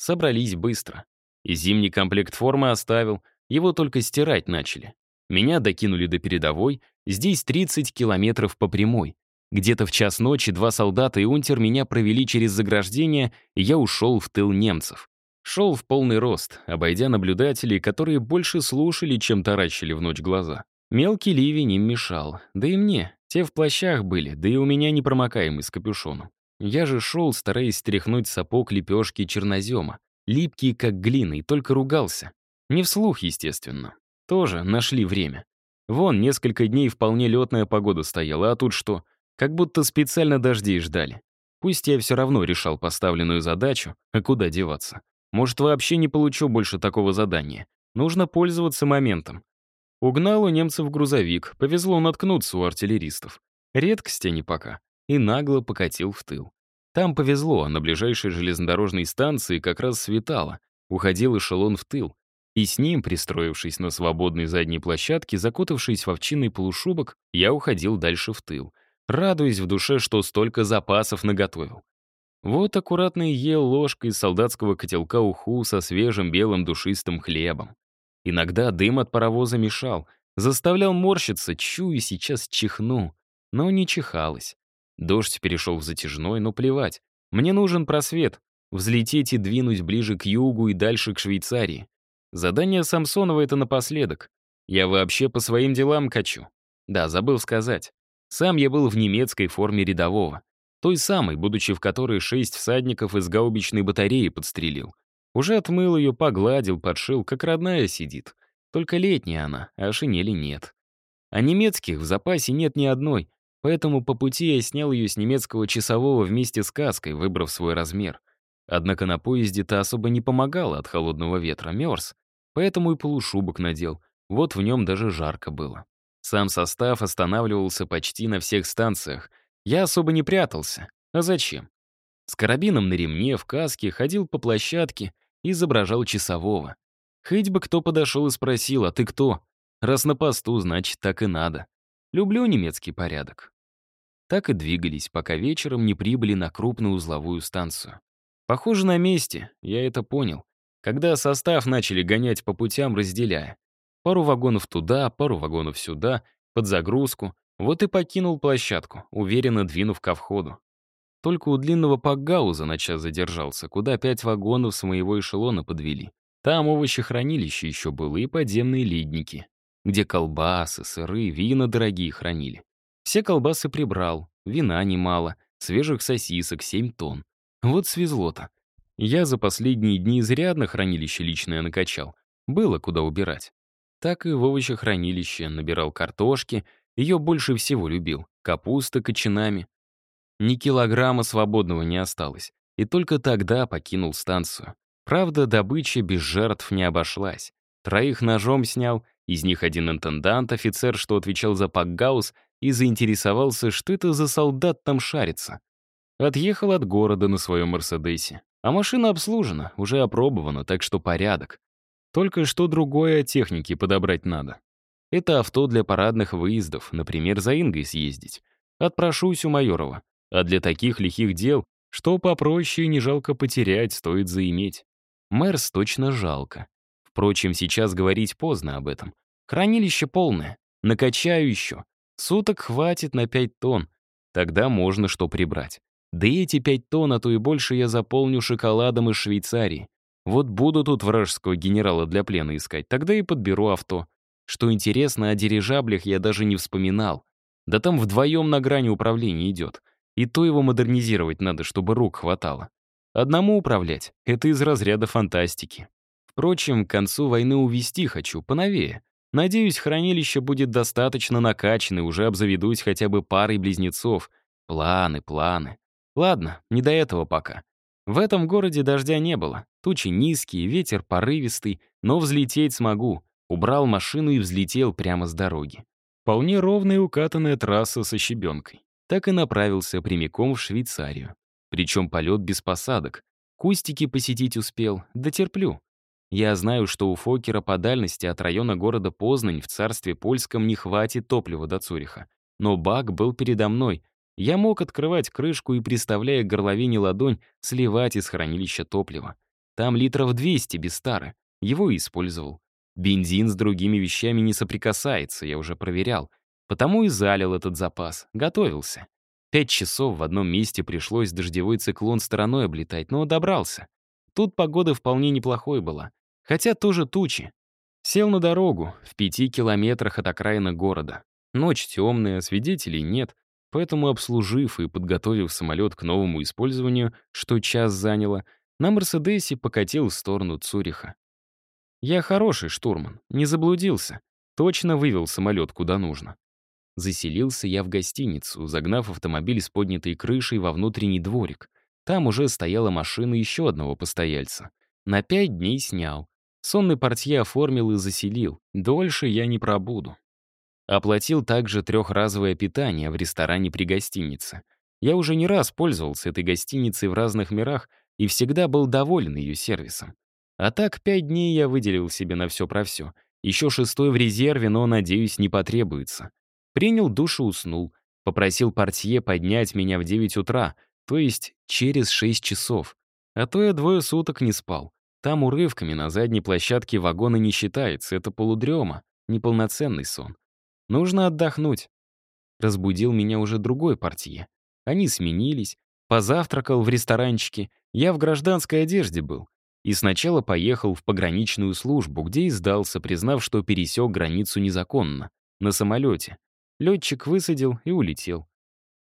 Собрались быстро. Зимний комплект формы оставил, его только стирать начали. Меня докинули до передовой, здесь 30 километров по прямой. Где-то в час ночи два солдата и унтер меня провели через заграждение, и я ушел в тыл немцев. Шел в полный рост, обойдя наблюдателей, которые больше слушали, чем таращили в ночь глаза. Мелкий ливень им мешал, да и мне. Те в плащах были, да и у меня непромокаемый с капюшоном. Я же шел, стараясь стряхнуть сапог лепешки чернозема, липкий как глина, и только ругался. Не вслух, естественно. Тоже нашли время. Вон, несколько дней вполне летная погода стояла, а тут что? Как будто специально дождей ждали. Пусть я все равно решал поставленную задачу, а куда деваться. Может, вообще не получу больше такого задания. Нужно пользоваться моментом. Угнал у немцев грузовик, повезло наткнуться у артиллеристов. Редкость они пока. И нагло покатил в тыл. Там повезло, на ближайшей железнодорожной станции как раз светало. Уходил эшелон в тыл. И с ним, пристроившись на свободной задней площадке, закутавшись в овчинный полушубок, я уходил дальше в тыл, радуясь в душе, что столько запасов наготовил. Вот аккуратно ел ложкой из солдатского котелка уху со свежим белым душистым хлебом. Иногда дым от паровоза мешал, заставлял морщиться, чую, сейчас чихну. Но не чихалось. Дождь перешел в затяжной, но плевать. Мне нужен просвет, взлететь и двинуть ближе к югу и дальше к Швейцарии. Задание Самсонова — это напоследок. Я вообще по своим делам качу. Да, забыл сказать. Сам я был в немецкой форме рядового. Той самой, будучи в которой шесть всадников из гаубичной батареи подстрелил. Уже отмыл ее, погладил, подшил, как родная сидит. Только летняя она, а шинели нет. А немецких в запасе нет ни одной, поэтому по пути я снял ее с немецкого часового вместе с каской, выбрав свой размер. Однако на поезде-то особо не помогало от холодного ветра, мерз. Поэтому и полушубок надел. Вот в нем даже жарко было. Сам состав останавливался почти на всех станциях, я особо не прятался. А зачем? С карабином на ремне, в каске, ходил по площадке изображал часового. Хоть бы кто подошел и спросил, а ты кто? Раз на посту, значит, так и надо. Люблю немецкий порядок. Так и двигались, пока вечером не прибыли на крупную узловую станцию. Похоже, на месте, я это понял. Когда состав начали гонять по путям, разделяя. Пару вагонов туда, пару вагонов сюда, под загрузку, вот и покинул площадку, уверенно двинув ко входу. Только у длинного пакгауза на час задержался, куда пять вагонов с моего эшелона подвели. Там овощехранилище еще было и подземные ледники, где колбасы, сыры, вина дорогие хранили. Все колбасы прибрал, вина немало, свежих сосисок 7 тонн. Вот свезло-то. Я за последние дни изрядно хранилище личное накачал. Было куда убирать. Так и в овощехранилище набирал картошки — ее больше всего любил. Капуста кочанами. Ни килограмма свободного не осталось. И только тогда покинул станцию. Правда, добыча без жертв не обошлась. Троих ножом снял, из них один интендант, офицер, что отвечал за пакгаус, и заинтересовался, что это за солдат там шарится. Отъехал от города на своем «Мерседесе». А машина обслужена, уже опробована, так что порядок. Только что другое от техники подобрать надо. Это авто для парадных выездов, например, за Ингой съездить. Отпрошусь у Майорова. А для таких лихих дел, что попроще не жалко потерять, стоит заиметь. Мэрс точно жалко. Впрочем, сейчас говорить поздно об этом. Хранилище полное. Накачаю еще. Суток хватит на 5 тонн. Тогда можно что прибрать. Да и эти 5 тонн, а то и больше я заполню шоколадом из Швейцарии. Вот буду тут вражеского генерала для плена искать, тогда и подберу авто. Что интересно, о дирижаблях я даже не вспоминал. Да там вдвоем на грани управления идет. И то его модернизировать надо, чтобы рук хватало. Одному управлять — это из разряда фантастики. Впрочем, к концу войны увести хочу, поновее. Надеюсь, хранилище будет достаточно накачано, уже обзаведусь хотя бы парой близнецов. Планы, планы. Ладно, не до этого пока. В этом городе дождя не было. Тучи низкие, ветер порывистый, но взлететь смогу. Убрал машину и взлетел прямо с дороги. Вполне ровная укатанная трасса со щебенкой. Так и направился прямиком в Швейцарию. Причем полет без посадок. Кустики посетить успел, да. Я знаю, что у Фокера по дальности от района города Познань в царстве польском не хватит топлива до Цуриха. Но бак был передо мной. Я мог открывать крышку и, приставляя к горловине ладонь, сливать из хранилища топлива. Там литров 200 без тары. Его и использовал. Бензин с другими вещами не соприкасается, я уже проверял. Потому и залил этот запас. Готовился. Пять часов в одном месте пришлось дождевой циклон стороной облетать, но добрался. Тут погода вполне неплохой была. Хотя тоже тучи. Сел на дорогу, в пяти километрах от окраины города. Ночь темная, свидетелей нет, поэтому, обслужив и подготовив самолет к новому использованию, что час заняло, на «Мерседесе» покатил в сторону Цюриха. Я хороший штурман, не заблудился. Точно вывел самолет куда нужно. Заселился я в гостиницу, загнав автомобиль с поднятой крышей во внутренний дворик. Там уже стояла машина еще одного постояльца. На пять дней снял. Сонный портье оформил и заселил. Дольше я не пробуду. Оплатил также трехразовое питание в ресторане при гостинице. Я уже не раз пользовался этой гостиницей в разных мирах и всегда был доволен ее сервисом. А так, пять дней я выделил себе на все про все. Еще шестой в резерве, но, надеюсь, не потребуется. Принял душ и уснул. Попросил портье поднять меня в 9 утра, то есть через 6 часов. А то я двое суток не спал. Там урывками на задней площадке вагона не считается, это полудрема, неполноценный сон. Нужно отдохнуть. Разбудил меня уже другой портье. Они сменились. Позавтракал в ресторанчике. Я в гражданской одежде был. И сначала поехал в пограничную службу, где и сдался, признав, что пересек границу незаконно. На самолете. Летчик высадил и улетел.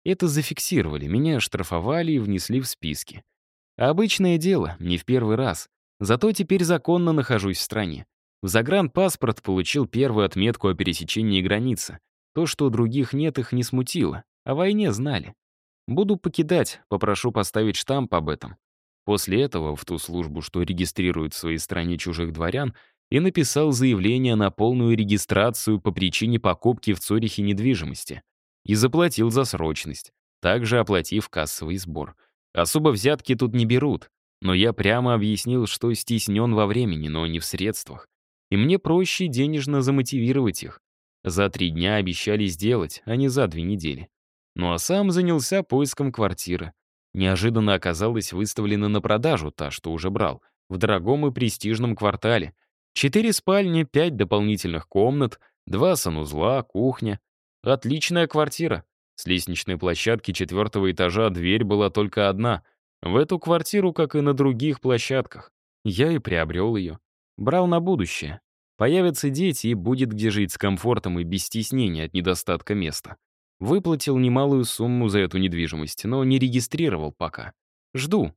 Это зафиксировали, меня штрафовали и внесли в списки. Обычное дело, не в первый раз. Зато теперь законно нахожусь в стране. В загранпаспорт получил первую отметку о пересечении границы. То, что у других нет, их не смутило. О войне знали. Буду покидать, попрошу поставить штамп об этом. После этого в ту службу, что регистрирует в своей стране чужих дворян, и написал заявление на полную регистрацию по причине покупки в Цюрихе недвижимости. И заплатил за срочность, также оплатив кассовый сбор. Особо взятки тут не берут, но я прямо объяснил, что стеснен во времени, но не в средствах. И мне проще денежно замотивировать их. За три дня обещали сделать, а не за две недели. Ну а сам занялся поиском квартиры. Неожиданно оказалась выставлена на продажу та, что уже брал, в дорогом и престижном квартале. Четыре спальни, пять дополнительных комнат, два санузла, кухня. Отличная квартира. С лестничной площадки четвертого этажа дверь была только одна — в эту квартиру, как и на других площадках. Я и приобрел ее. Брал на будущее. Появятся дети, и будет где жить с комфортом и без стеснения от недостатка места. Выплатил немалую сумму за эту недвижимость, но не регистрировал пока. Жду.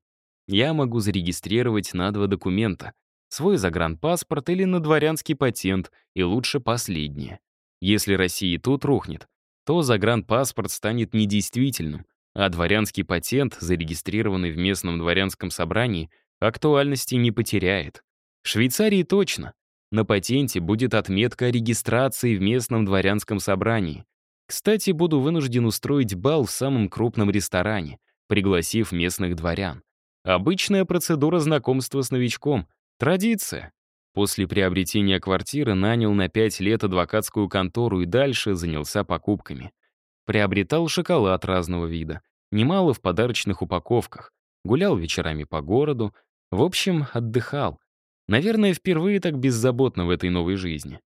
Я могу зарегистрировать на два документа. Свой загранпаспорт или на дворянский патент, и лучше последнее. Если Россия тут рухнет, то загранпаспорт станет недействительным, а дворянский патент, зарегистрированный в местном дворянском собрании, актуальности не потеряет. В Швейцарии точно. На патенте будет отметка о регистрации в местном дворянском собрании. Кстати, буду вынужден устроить бал в самом крупном ресторане, пригласив местных дворян. Обычная процедура знакомства с новичком. Традиция. После приобретения квартиры нанял на 5 лет адвокатскую контору и дальше занялся покупками. Приобретал шоколад разного вида, немало в подарочных упаковках, гулял вечерами по городу, в общем, отдыхал. Наверное, впервые так беззаботно в этой новой жизни.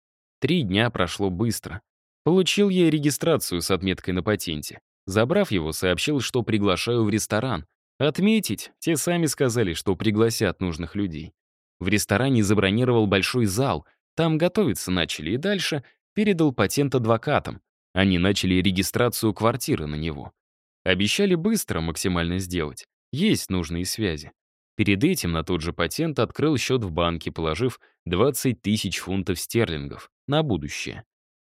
Три дня прошло быстро. Получил я регистрацию с отметкой на патенте. Забрав его, сообщил, что приглашаю в ресторан. Отметить, те сами сказали, что пригласят нужных людей. В ресторане забронировал большой зал, там готовиться начали и дальше передал патент адвокатам. Они начали регистрацию квартиры на него. Обещали быстро максимально сделать. Есть нужные связи. Перед этим на тот же патент открыл счет в банке, положив 20 тысяч фунтов стерлингов на будущее.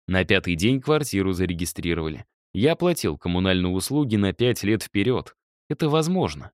На пятый день квартиру зарегистрировали. Я платил коммунальные услуги на 5 лет вперед. Это возможно.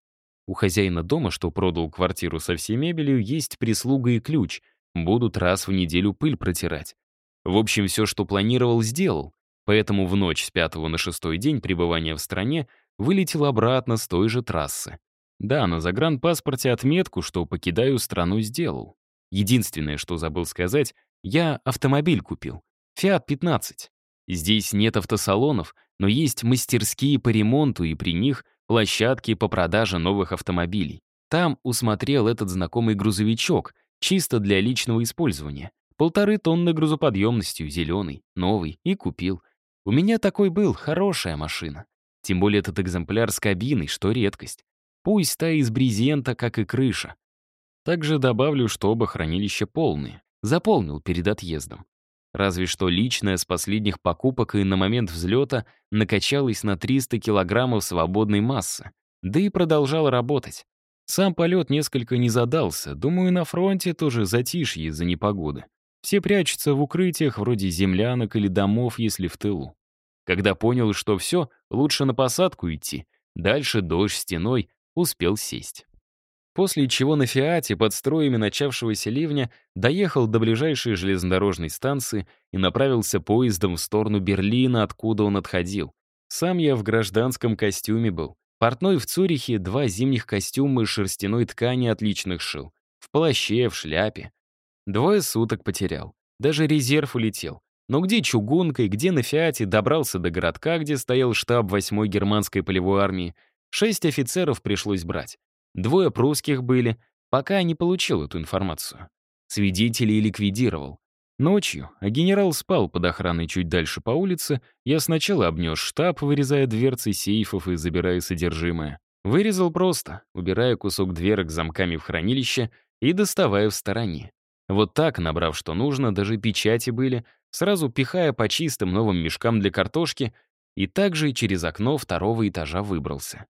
У хозяина дома, что продал квартиру со всей мебелью, есть прислуга и ключ. Будут раз в неделю пыль протирать. В общем, все, что планировал, сделал. Поэтому в ночь с пятого на шестой день пребывания в стране вылетел обратно с той же трассы. Да, на загранпаспорте отметку, что покидаю страну, сделал. Единственное, что забыл сказать, я автомобиль купил. Fiat 15. Здесь нет автосалонов, но есть мастерские по ремонту и при них площадки по продаже новых автомобилей. Там усмотрел этот знакомый грузовичок, чисто для личного использования. Полторы тонны грузоподъемностью, зеленый, новый, и купил. У меня такой был, хорошая машина. Тем более этот экземпляр с кабиной, что редкость. Пусть та из брезента, как и крыша. Также добавлю, что оба хранилища полные. Заполнил перед отъездом. Разве что личная с последних покупок и на момент взлета накачалась на 300 килограммов свободной массы. Да и продолжала работать. Сам полет несколько не задался. Думаю, на фронте тоже затишье из-за непогоды. Все прячутся в укрытиях вроде землянок или домов, если в тылу. Когда понял, что все, лучше на посадку идти. Дальше дождь стеной, успел сесть. После чего на «Фиате» под строями начавшегося ливня доехал до ближайшей железнодорожной станции и направился поездом в сторону Берлина, откуда он отходил. Сам я в гражданском костюме был. Портной в Цюрихе два зимних костюма из шерстяной ткани отличных шил. В плаще, в шляпе. Двое суток потерял. Даже резерв улетел. Но где чугункой, где на «Фиате» добрался до городка, где стоял штаб 8-й германской полевой армии, шесть офицеров пришлось брать. Двое прусских были, пока не получил эту информацию. Свидетелей ликвидировал. Ночью, а генерал спал под охраной чуть дальше по улице, я сначала обнес штаб, вырезая дверцы сейфов и забирая содержимое. Вырезал просто, убирая кусок дверок замками в хранилище и доставая в стороне. Вот так, набрав что нужно, даже печати были, сразу пихая по чистым новым мешкам для картошки, и также и через окно второго этажа выбрался.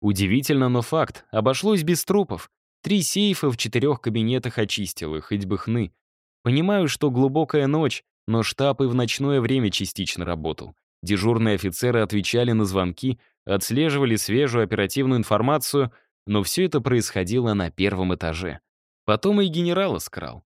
Удивительно, но факт. Обошлось без трупов. Три сейфа в четырех кабинетах очистил их, хоть бы хны. Понимаю, что глубокая ночь, но штаб и в ночное время частично работал. Дежурные офицеры отвечали на звонки, отслеживали свежую оперативную информацию, но все это происходило на первом этаже. Потом и генерала скрал.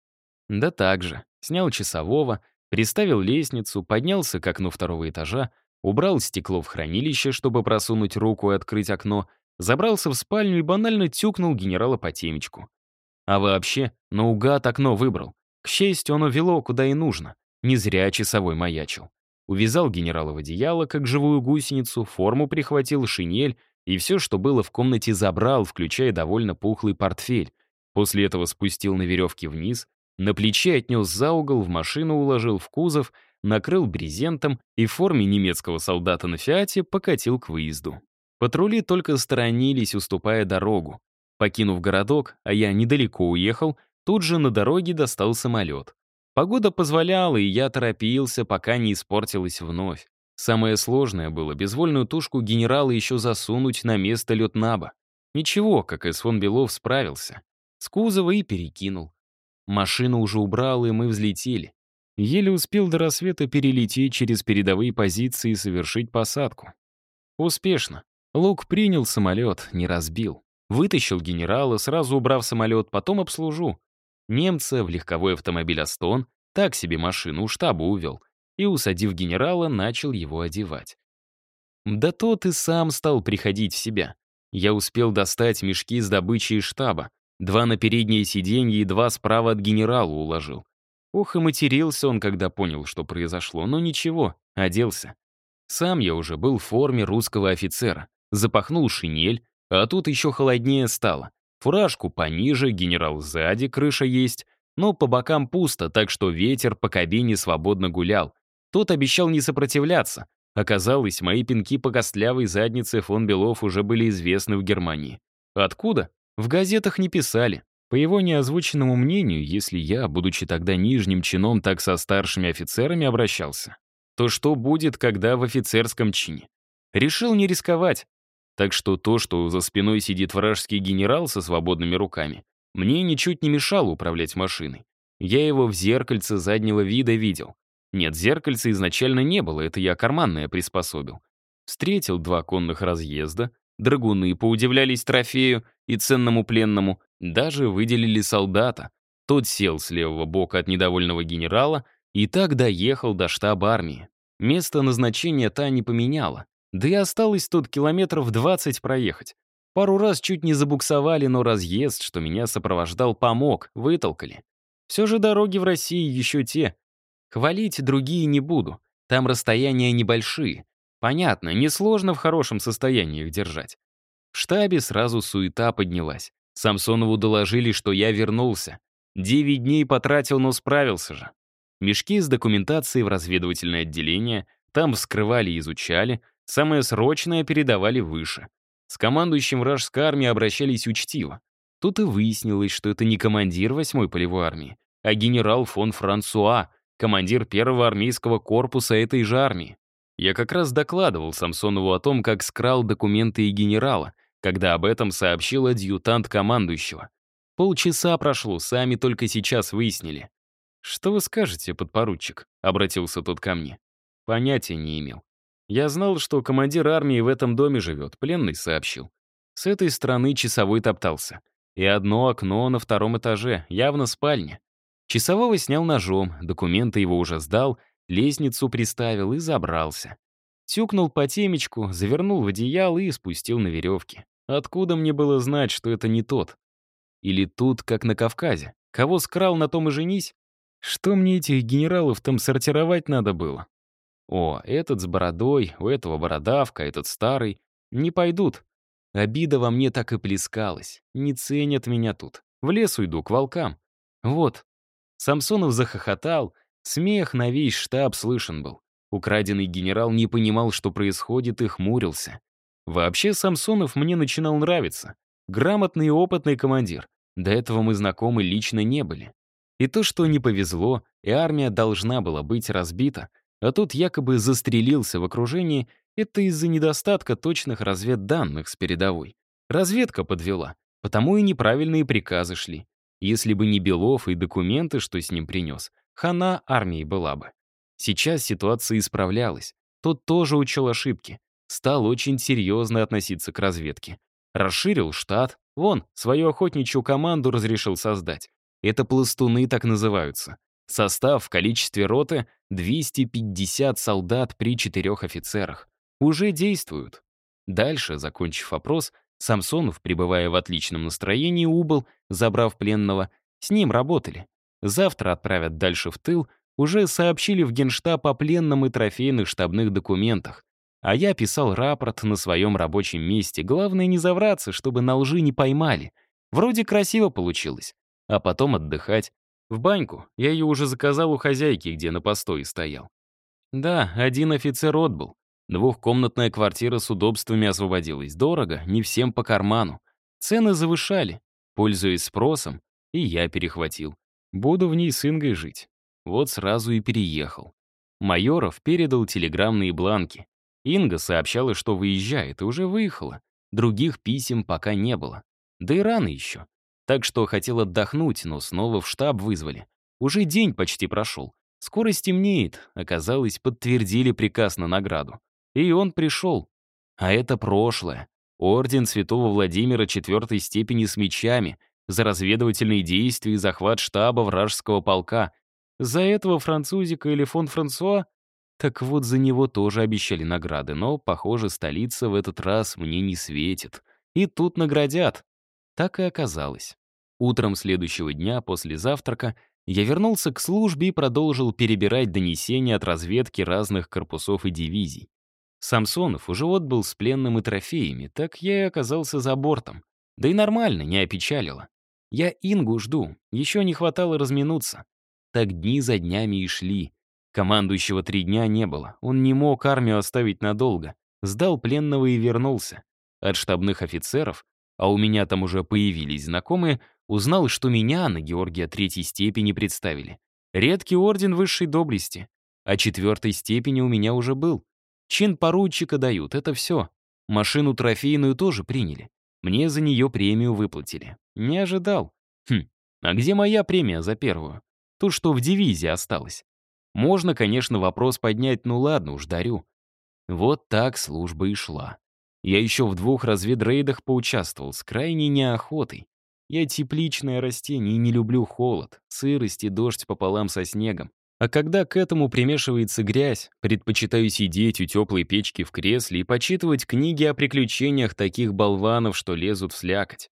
Да так же. Снял часового, приставил лестницу, поднялся к окну второго этажа, убрал стекло в хранилище, чтобы просунуть руку и открыть окно, Забрался в спальню и банально тюкнул генерала по темечку. А вообще, наугад окно выбрал. К счастью, оно вело куда и нужно. Не зря часовой маячил. Увязал генерала в одеяло, как живую гусеницу, форму прихватил, шинель и все, что было в комнате, забрал, включая довольно пухлый портфель. После этого спустил на веревке вниз, на плече отнес за угол, в машину уложил в кузов, накрыл брезентом и в форме немецкого солдата на «Фиате» покатил к выезду. Патрули только сторонились, уступая дорогу. Покинув городок, а я недалеко уехал, тут же на дороге достал самолет. Погода позволяла, и я торопился, пока не испортилась вновь. Самое сложное было безвольную тушку генерала еще засунуть на место летнаба. Ничего, как Эс фон Белов справился. С кузова и перекинул. Машину уже убрал, и мы взлетели. Еле успел до рассвета перелететь через передовые позиции и совершить посадку. Успешно. Лук принял самолет, не разбил. Вытащил генерала, сразу убрав самолет, потом обслужу. Немца в легковой автомобиль «Астон», так себе машину у штаба увел, и, усадив генерала, начал его одевать. Да тот и сам стал приходить в себя. Я успел достать мешки с добычей штаба, два на переднее сиденье и два справа от генерала уложил. Ох, и матерился он, когда понял, что произошло, но ничего, оделся. Сам я уже был в форме русского офицера запахнул шинель, а тут еще холоднее стало. Фуражку пониже, генерал сзади, крыша есть, но по бокам пусто, так что ветер по кабине свободно гулял. Тот обещал не сопротивляться. Оказалось, мои пинки по костлявой заднице фон Белов уже были известны в Германии. Откуда? В газетах не писали. По его неозвученному мнению, если я, будучи тогда нижним чином, так со старшими офицерами обращался, то что будет, когда в офицерском чине? Решил не рисковать, так что то, что за спиной сидит вражеский генерал со свободными руками, мне ничуть не мешало управлять машиной. Я его в зеркальце заднего вида видел. Нет, зеркальца изначально не было, это я карманное приспособил. Встретил два конных разъезда, драгуны поудивлялись трофею и ценному пленному, даже выделили солдата. Тот сел с левого бока от недовольного генерала и так доехал до штаба армии. Место назначения та не поменяла. Да и осталось тут километров 20 проехать. Пару раз чуть не забуксовали, но разъезд, что меня сопровождал, помог, вытолкали. Все же дороги в России еще те. Хвалить другие не буду. Там расстояния небольшие. Понятно, несложно в хорошем состоянии их держать. В штабе сразу суета поднялась. Самсонову доложили, что я вернулся. Девять дней потратил, но справился же. Мешки с документацией в разведывательное отделение, там вскрывали и изучали, самое срочное передавали выше. С командующим вражеской армии обращались учтиво. Тут и выяснилось, что это не командир 8-й полевой армии, а генерал фон Франсуа, командир первого армейского корпуса этой же армии. Я как раз докладывал Самсонову о том, как скрал документы и генерала, когда об этом сообщил адъютант командующего. Полчаса прошло, сами только сейчас выяснили. «Что вы скажете, подпоручик?» — обратился тот ко мне. Понятия не имел. Я знал, что командир армии в этом доме живет, пленный сообщил. С этой стороны часовой топтался. И одно окно на втором этаже, явно спальня. Часового снял ножом, документы его уже сдал, лестницу приставил и забрался. Тюкнул по темечку, завернул в одеяло и спустил на веревке. Откуда мне было знать, что это не тот? Или тут, как на Кавказе? Кого скрал, на том и женись? Что мне этих генералов там сортировать надо было? О, этот с бородой, у этого бородавка, этот старый. Не пойдут. Обида во мне так и плескалась. Не ценят меня тут. В лес уйду, к волкам. Вот. Самсонов захохотал. Смех на весь штаб слышен был. Украденный генерал не понимал, что происходит, и хмурился. Вообще, Самсонов мне начинал нравиться. Грамотный и опытный командир. До этого мы знакомы лично не были. И то, что не повезло, и армия должна была быть разбита, а тут якобы застрелился в окружении, это из-за недостатка точных разведданных с передовой. Разведка подвела, потому и неправильные приказы шли. Если бы не Белов и документы, что с ним принес, хана армии была бы. Сейчас ситуация исправлялась. Тот тоже учел ошибки. Стал очень серьезно относиться к разведке. Расширил штат. Вон, свою охотничью команду разрешил создать. Это пластуны так называются. Состав в количестве роты 250 солдат при четырех офицерах. Уже действуют. Дальше, закончив опрос, Самсонов, пребывая в отличном настроении, убыл, забрав пленного. С ним работали. Завтра отправят дальше в тыл, уже сообщили в Генштаб о пленном и трофейных штабных документах. А я писал рапорт на своем рабочем месте. Главное не завраться, чтобы на лжи не поймали. Вроде красиво получилось а потом отдыхать. В баньку. Я ее уже заказал у хозяйки, где на постое стоял. Да, один офицер отбыл. Двухкомнатная квартира с удобствами освободилась. Дорого, не всем по карману. Цены завышали. Пользуясь спросом, и я перехватил. Буду в ней с Ингой жить. Вот сразу и переехал. Майоров передал телеграммные бланки. Инга сообщала, что выезжает, и уже выехала. Других писем пока не было. Да и рано еще. Так что хотел отдохнуть, но снова в штаб вызвали. Уже день почти прошел. Скоро стемнеет. Оказалось, подтвердили приказ на награду. И он пришел. А это прошлое. Орден Святого Владимира четвертой степени с мечами за разведывательные действия и захват штаба вражеского полка. За этого французика или фон Франсуа? Так вот, за него тоже обещали награды, но, похоже, столица в этот раз мне не светит. И тут наградят. Так и оказалось. Утром следующего дня, после завтрака, я вернулся к службе и продолжил перебирать донесения от разведки разных корпусов и дивизий. Самсонов уже отбыл с пленным и трофеями, так я и оказался за бортом. Да и нормально, не опечалило. Я Ингу жду, еще не хватало разминуться. Так дни за днями и шли. Командующего три дня не было, он не мог армию оставить надолго. Сдал пленного и вернулся. От штабных офицеров а у меня там уже появились знакомые, узнал, что меня на Георгия третьей степени представили. Редкий орден высшей доблести. А четвертой степени у меня уже был. Чин поручика дают, это все. Машину трофейную тоже приняли. Мне за нее премию выплатили. Не ожидал. Хм, а где моя премия за первую? То, что в дивизии осталось. Можно, конечно, вопрос поднять, ну ладно уж, дарю. Вот так служба и шла. Я еще в двух разведрейдах поучаствовал с крайней неохотой. Я тепличное растение и не люблю холод, сырость и дождь пополам со снегом. А когда к этому примешивается грязь, предпочитаю сидеть у теплой печки в кресле и почитывать книги о приключениях таких болванов, что лезут в слякоть.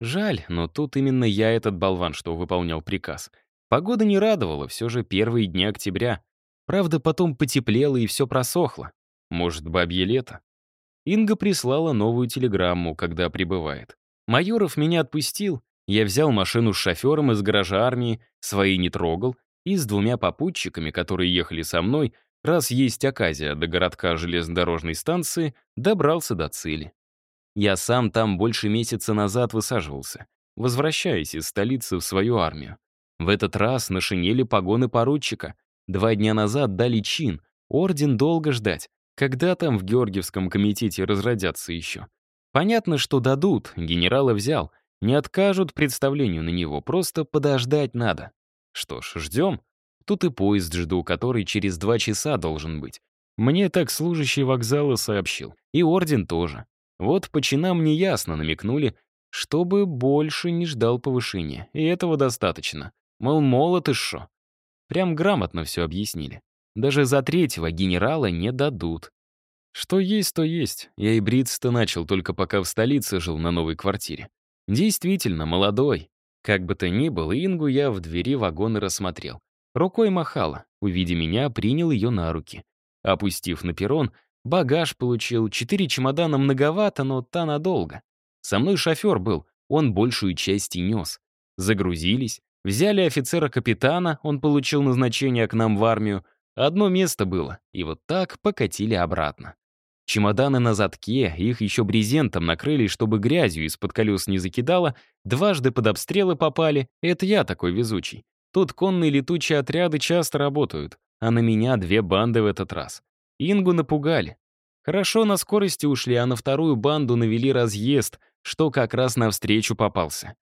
Жаль, но тут именно я этот болван, что выполнял приказ. Погода не радовала, все же первые дни октября. Правда, потом потеплело и все просохло. Может, бабье лето? Инга прислала новую телеграмму, когда прибывает. Майоров меня отпустил, я взял машину с шофером из гаража армии, свои не трогал, и с двумя попутчиками, которые ехали со мной, раз есть оказия до городка железнодорожной станции, добрался до цели. Я сам там больше месяца назад высаживался, возвращаясь из столицы в свою армию. В этот раз на шинели погоны поручика. Два дня назад дали чин, орден долго ждать. Когда там в Георгиевском комитете разродятся еще? Понятно, что дадут, генерала взял. Не откажут представлению на него, просто подождать надо. Что ж, ждем. Тут и поезд жду, который через два часа должен быть. Мне так служащий вокзала сообщил. И орден тоже. Вот по чинам мне ясно намекнули, чтобы больше не ждал повышения. И этого достаточно. Мол, молот и шо. Прям грамотно все объяснили. Даже за третьего генерала не дадут. Что есть, то есть. Я и бриться-то начал, только пока в столице жил на новой квартире. Действительно, молодой. Как бы то ни было, Ингу я в двери вагона рассмотрел. Рукой махала. Увидя меня, принял ее на руки. Опустив на перрон, багаж получил. Четыре чемодана многовато, но та надолго. Со мной шофер был, он большую часть и нес. Загрузились, взяли офицера-капитана, он получил назначение к нам в армию. Одно место было, и вот так покатили обратно. Чемоданы на задке, их еще брезентом накрыли, чтобы грязью из-под колес не закидало, дважды под обстрелы попали. Это я такой везучий. Тут конные летучие отряды часто работают, а на меня две банды в этот раз. Ингу напугали. Хорошо на скорости ушли, а на вторую банду навели разъезд, что как раз навстречу попался.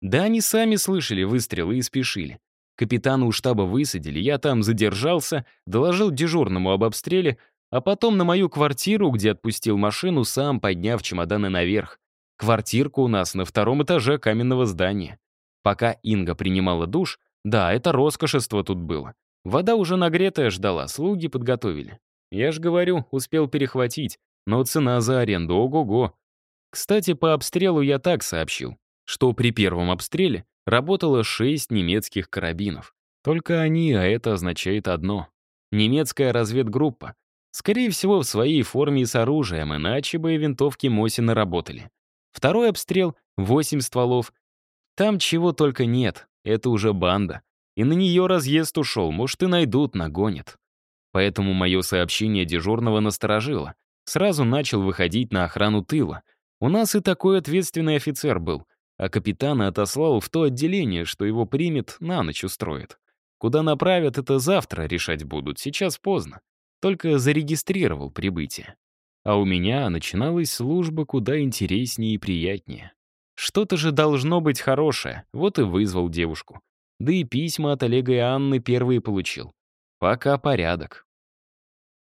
Да они сами слышали выстрелы и спешили. Капитана у штаба высадили, я там задержался, доложил дежурному об обстреле, а потом на мою квартиру, где отпустил машину, сам подняв чемоданы наверх. Квартирка у нас на втором этаже каменного здания. Пока Инга принимала душ, да, это роскошество тут было. Вода уже нагретая ждала, слуги подготовили. Я ж говорю, успел перехватить, но цена за аренду ого-го. Кстати, по обстрелу я так сообщил, что при первом обстреле работало шесть немецких карабинов. Только они, а это означает одно. Немецкая разведгруппа, Скорее всего, в своей форме и с оружием, иначе бы винтовки Мосина работали. Второй обстрел — восемь стволов. Там чего только нет, это уже банда. И на нее разъезд ушел, может, и найдут, нагонят. Поэтому мое сообщение дежурного насторожило. Сразу начал выходить на охрану тыла. У нас и такой ответственный офицер был, а капитана отослал в то отделение, что его примет, на ночь устроит. Куда направят, это завтра решать будут, сейчас поздно. Только зарегистрировал прибытие. А у меня начиналась служба куда интереснее и приятнее. Что-то же должно быть хорошее, вот и вызвал девушку. Да и письма от Олега и Анны первые получил. Пока порядок.